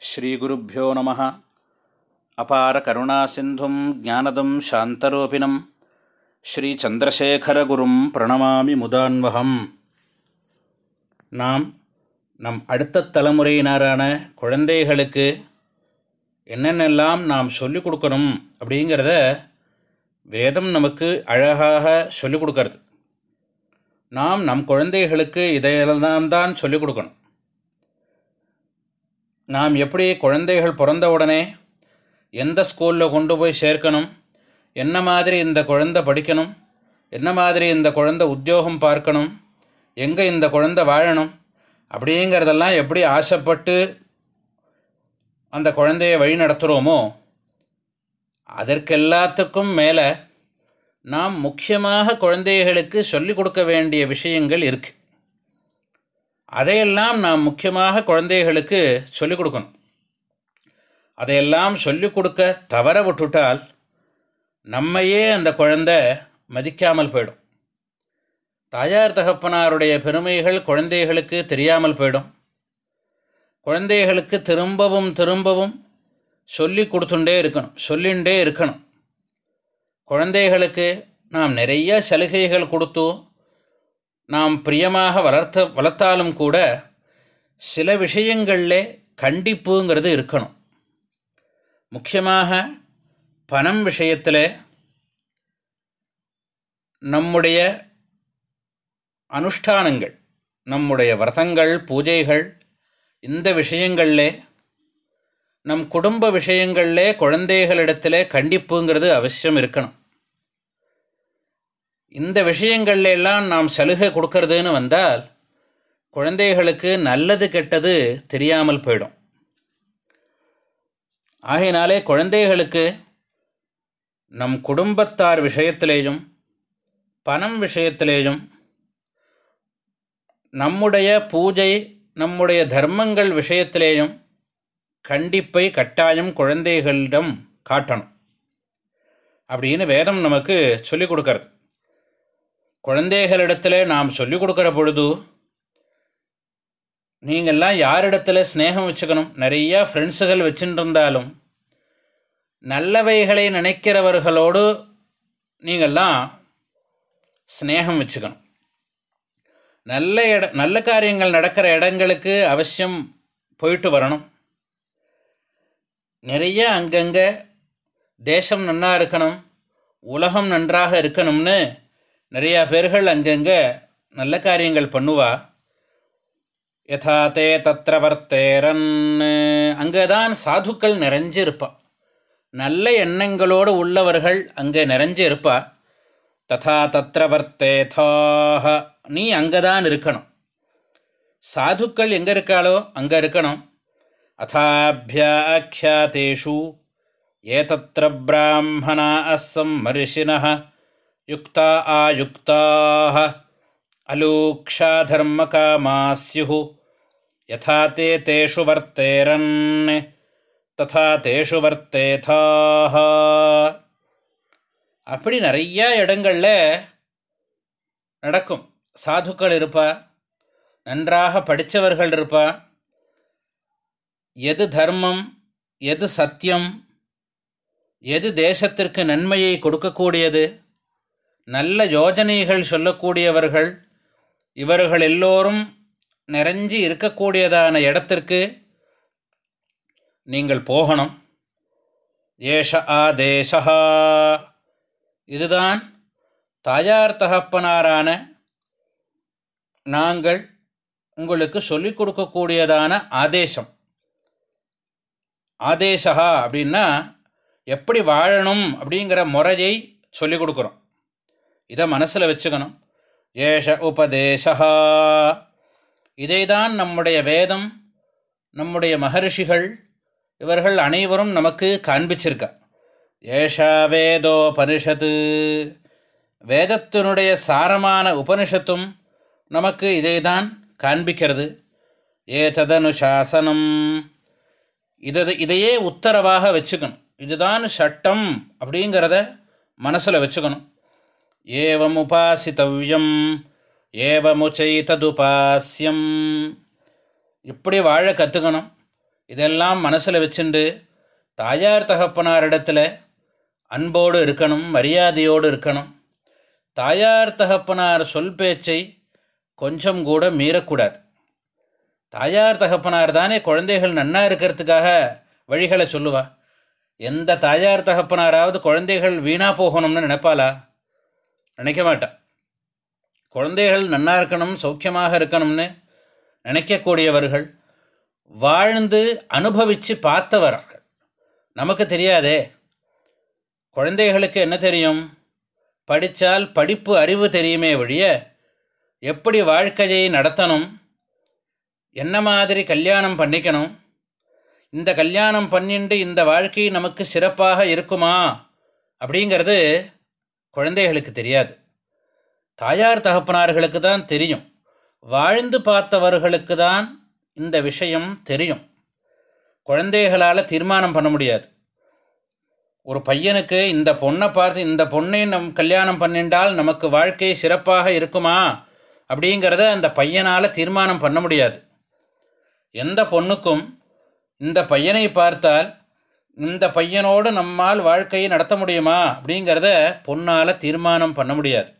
ஸ்ரீகுருப்போ நம. அபார கருணாசிந்தும் ஜானதம் சாந்தரூபிணம். ஸ்ரீச்சந்திரசேகரகுரும் பிரணமாமி முதான்வகம். நாம் நம் அடுத்த தலைமுறையினரான குழந்தைகளுக்கு என்னென்னலாம் நாம் சொல்லிக் கொடுக்கணும் அப்படிங்கிறத வேதம் நமக்கு அழகாக சொல்லிக் கொடுக்கறது. நாம் நம் குழந்தைகளுக்கு இதையெல்லாம் தான் சொல்லிக் கொடுக்கணும். நாம் எப்படி குழந்தைகள் பிறந்த உடனே எந்த ஸ்கூலில் கொண்டு போய் சேர்க்கணும்? என்ன மாதிரி இந்த குழந்தை படிக்கணும்? என்ன மாதிரி இந்த குழந்தை உத்தியோகம் பார்க்கணும்? எங்கே இந்த குழந்தை வாழணும்? அப்படிங்கிறதெல்லாம் எப்படி ஆசைப்பட்டு அந்த குழந்தையை வழி நடத்துகிறோமோ அதற்கெல்லாத்துக்கும் மேலே நாம் முக்கியமாக குழந்தைகளுக்கு சொல்லிக் கொடுக்க வேண்டிய விஷயங்கள் இருக்குது அதையெல்லாம் நாம் முக்கியமாக குழந்தைகளுக்கு சொல்லிக் கொடுக்கணும். அதையெல்லாம் சொல்லிக் கொடுக்க தவற விட்டுட்டால் நம்மையே அந்த குழந்தை மதிக்காமல் போயிடும். தாயார் தகப்பனாருடைய பெருமைகள் குழந்தைகளுக்கு தெரியாமல் போயிடும். குழந்தைகளுக்கு திரும்பவும் திரும்பவும் சொல்லி கொடுத்துட்டே இருக்கணும் சொல்லிகிட்டே இருக்கணும். குழந்தைகளுக்கு நாம் நிறைய சலுகைகள் கொடுத்து நாம் பிரியமாக வளர்த்த வளர்த்தாலும் கூட சில விஷயங்களில் கண்டிப்புங்கிறது இருக்கணும். முக்கியமாக பணம் விஷயத்தில் நம்முடைய அனுஷ்டானங்கள் நம்முடைய விரதங்கள் பூஜைகள் இந்த விஷயங்களில் நம் குடும்ப விஷயங்களில் குழந்தைகளிடத்தில் கண்டிப்புங்கிறது அவசியம் இருக்கணும். இந்த விஷயங்கள்ல எல்லாம் நாம் சலுகை கொடுக்கறதுன்னு வந்தால் குழந்தைகளுக்கு நல்லது கெட்டது தெரியாமல் போயிடும். ஆகையினாலே குழந்தைகளுக்கு நம் குடும்பத்தார் விஷயத்திலேயும் பணம் விஷயத்திலேயும் நம்முடைய பூஜை நம்முடைய தர்மங்கள் விஷயத்திலேயும் கண்டிப்பை கட்டாயம் குழந்தைகளிடம் காட்டணும். அப்படின்னு வேதம் நமக்கு சொல்லிக் கொடுக்கறது. குழந்தைகளிடத்தில் நாம் சொல்லிக் கொடுக்குற பொழுது நீங்கள்லாம் யாரிடத்துல ஸ்னேகம் வச்சுக்கணும்? நிறையா ஃப்ரெண்ட்ஸுகள் வச்சுட்டு இருந்தாலும் நல்லவைகளை நினைக்கிறவர்களோடு நீங்கள்லாம் ஸ்னேகம் வச்சுக்கணும். நல்ல இட நல்ல காரியங்கள் நடக்கிற இடங்களுக்கு அவசியம் போயிட்டு வரணும். நிறைய அங்கங்கே தேசம் நன்னாக இருக்கணும் உலகம் நன்றாக இருக்கணும்னு நிறையா பேர்கள் அங்கங்கே நல்ல காரியங்கள் பண்ணுவா. யதா தே தத்திர வர்த்தேரன். அங்கே தான் சாதுக்கள் நிறைஞ்சு இருப்பா நல்ல எண்ணங்களோடு உள்ளவர்கள் அங்கே நிறைஞ்சு இருப்பா ததா தத்திர வர்த்தேதாக நீ அங்கே தான் இருக்கணும். சாதுக்கள் எங்கே இருக்காளோ அங்கே இருக்கணும். அதாபியாக்கியாத்தேஷு ஏதத்திர பிராமணா அசம் மரிஷினா யுக்தா ஆயுக்தாக அலூக்ஷா தர்மகாமா ஸ்யு யதா தே தேஷு வர்த்தேரன் ததா தேஷு வர்த்தேதாக அப்படி நிறையா இடங்களில் நடக்கும் சாதுக்கள் இருப்பா நன்றாக படித்தவர்கள் இருப்பா எது தர்மம் எது சத்தியம் எது தேசத்திற்கு நன்மையை கொடுக்கக்கூடியது நல்ல யோஜனைகள் சொல்லக்கூடியவர்கள் இவர்கள் எல்லோரும் நிறைஞ்சி இருக்கக்கூடியதான இடத்திற்கு நீங்கள் போகணும். ஏஷ ஆதேசா இதுதான் தாயார் தகப்பனாரான நாங்கள் உங்களுக்கு சொல்லிக் கொடுக்கக்கூடியதான ஆதேசம். ஆதேசா அப்படின்னா எப்படி வாழணும் அப்படிங்கிற முறையை சொல்லிக் கொடுக்குறோம். இதை மனசில் வச்சுக்கணும். ஏஷ உபதேசா இதை தான் நம்முடைய வேதம் நம்முடைய மகர்ஷிகள் இவர்கள் அனைவரும் நமக்கு காண்பிச்சிருக்கா. ஏஷா வேதோபனிஷத்து. வேதத்தினுடைய சாரமான உபனிஷத்தும் நமக்கு இதை தான் காண்பிக்கிறது ஏததனுசாசனம் இதை இதையே உத்தரவாக வச்சுக்கணும். இதுதான் சட்டம் அப்படிங்கிறத மனசில் வச்சுக்கணும். ஏவம் உபாசித்தவ்யம் ஏவமுச்சை ததுபாசியம் இப்படி வாழ கற்றுக்கணும் இதெல்லாம் மனசில் வச்சுண்டு தாயார் தகப்பனார் இடத்துல அன்போடு இருக்கணும் மரியாதையோடு இருக்கணும். தாயார் தகப்பனார் சொல் பேச்சை கொஞ்சம் கூட மீறக்கூடாது. தாயார் தகப்பனார் தானே குழந்தைகள் நன்னா இருக்கிறதுக்காக வழிகளை சொல்லுவா. எந்த தாயார் தகப்பனாராவது குழந்தைகள் வீணாக போகணும்னு நினைப்பாளா? நினைக்க மாட்டேன். குழந்தைகள் நன்னா இருக்கணும் சௌக்கியமாக இருக்கணும்னு நினைக்கக்கூடியவர்கள் வாழ்ந்து அனுபவித்து பார்த்தவர்கள். நமக்கு தெரியாதே குழந்தைகளுக்கு என்ன தெரியும்? படித்தால் படிப்பு அறிவு தெரியுமே ஒழிய எப்படி வாழ்க்கையை நடத்தணும்? என்ன மாதிரி கல்யாணம் பண்ணிக்கணும்? இந்த கல்யாணம் பண்ணிண்டு இந்த வாழ்க்கை நமக்கு சிறப்பாக இருக்குமா? அப்படிங்கிறது குழந்தைகளுக்கு தெரியாது. தாயார் தகப்பனார்களுக்கு தான் தெரியும். வாழ்ந்து பார்த்தவர்களுக்கு தான் இந்த விஷயம் தெரியும். குழந்தைகளால் தீர்மானம் பண்ண முடியாது. ஒரு பையனுக்கு இந்த பொண்ணை பார்த்து இந்த பொண்ணை நம் கல்யாணம் பண்ணிண்டால் நமக்கு வாழ்க்கை சிறப்பாக இருக்குமா? அப்படிங்கிறத அந்த பையனால் தீர்மானம் பண்ண முடியாது. எந்த பொண்ணுக்கும் இந்த பையனை பார்த்தால் இந்த பையனோடு நம்மால் வாழ்க்கையை நடத்த முடியுமா? அப்படிங்கிறத பொண்ணால் தீர்மானம் பண்ண முடியாது.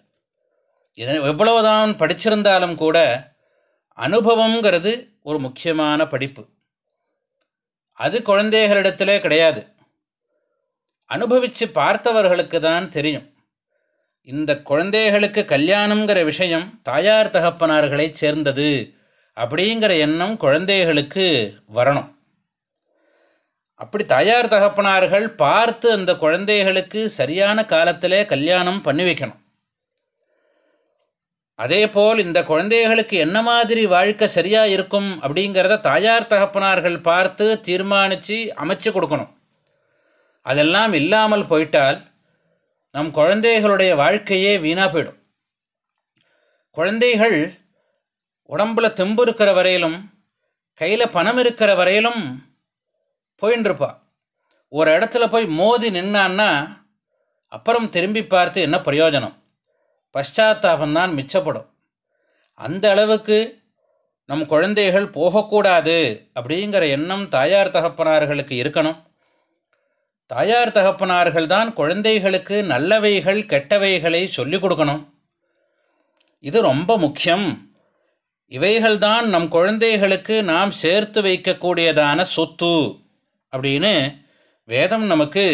இது எவ்வளவுதான் படிச்சிருந்தாலும் கூட அனுபவங்கிறது ஒரு முக்கியமான படிப்பு. அது குழந்தைகளிடத்திலே கிடையாது. அனுபவித்து பார்த்தவர்களுக்கு தான் தெரியும். இந்த குழந்தைகளுக்கு கல்யாணங்கிற விஷயம் தாயார் தகப்பனார்களை சேர்ந்தது அப்படிங்கிற எண்ணம் குழந்தைகளுக்கு வரணும். அப்படி தாயார் தகப்பனார்கள் பார்த்து அந்த குழந்தைகளுக்கு சரியான காலத்திலே கல்யாணம் பண்ணி வைக்கணும். அதே போல் இந்த குழந்தைகளுக்கு என்ன மாதிரி வாழ்க்கை சரியாக இருக்கும் அப்படிங்கிறத தாயார் தகப்பனார்கள் பார்த்து தீர்மானித்து அமைச்சு கொடுக்கணும். அதெல்லாம் இல்லாமல் போயிட்டால் நம் குழந்தைகளுடைய வாழ்க்கையே வீணாக போயிடும். குழந்தைகள் உடம்பில் தெம்பு இருக்கிற வரையிலும் கையில் பணம் இருக்கிற வரையிலும் போயின்னு ஒரு இடத்துல போய் மோதி நின்னான்னா அப்புறம் திரும்பி பார்த்து என்ன பிரயோஜனம்? பశ్చాத்தாபந்தான் மிச்சப்படும். அந்த அளவுக்கு நம் குழந்தைகள் போகக்கூடாது அப்படிங்கிற எண்ணம் தாயார் தகப்பனார்களுக்கு இருக்கணும். தாயார் தகப்பனார்கள் தான் குழந்தைகளுக்கு நல்லவைகள் கெட்டவைகளை சொல்லிக் கொடுக்கணும். இது ரொம்ப முக்கியம். இவைகள்தான் நம் குழந்தைகளுக்கு நாம் சேர்த்து வைக்கக்கூடியதான சொத்து. அப்படின்னு வேதம் நமக்கு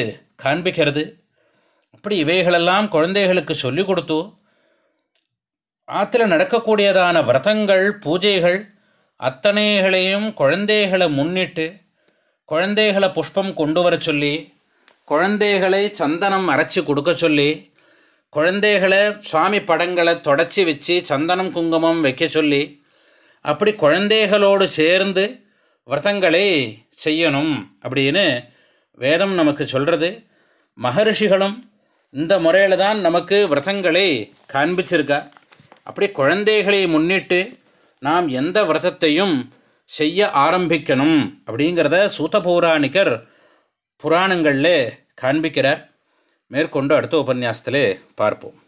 காண்பிக்கிறது. அப்படி இவைகளெல்லாம் குழந்தைகளுக்கு சொல்லிக் கொடுத்து ஆற்றுல நடக்கக்கூடியதான விரதங்கள் பூஜைகள் அத்தனைகளையும் குழந்தைகளை முன்னிட்டு குழந்தைகளை புஷ்பம் கொண்டு வர சொல்லி குழந்தைகளை சந்தனம் அரைச்சி கொடுக்க சொல்லி குழந்தைகளை சுவாமி படங்களை தொடச்சி வச்சு சந்தனம் குங்குமம் வைக்க சொல்லி அப்படி குழந்தைகளோடு சேர்ந்து விரதங்களை செய்யணும் அப்படின்னு வேதம் நமக்கு சொல்கிறது மகர்ஷிகளும் இந்த முறையில் தான் நமக்கு விரதங்களை காண்பிச்சிருக்கா. அப்படி குழந்தைகளை முன்னிட்டு நாம் எந்த விரதத்தையும் செய்ய ஆரம்பிக்கணும் அப்படிங்கிறத சூதபௌராணிகர் புராணங்களில் காண்பிக்கிறார். மேற்கொண்டு அடுத்த உபன்யாசத்திலே பார்ப்போம்.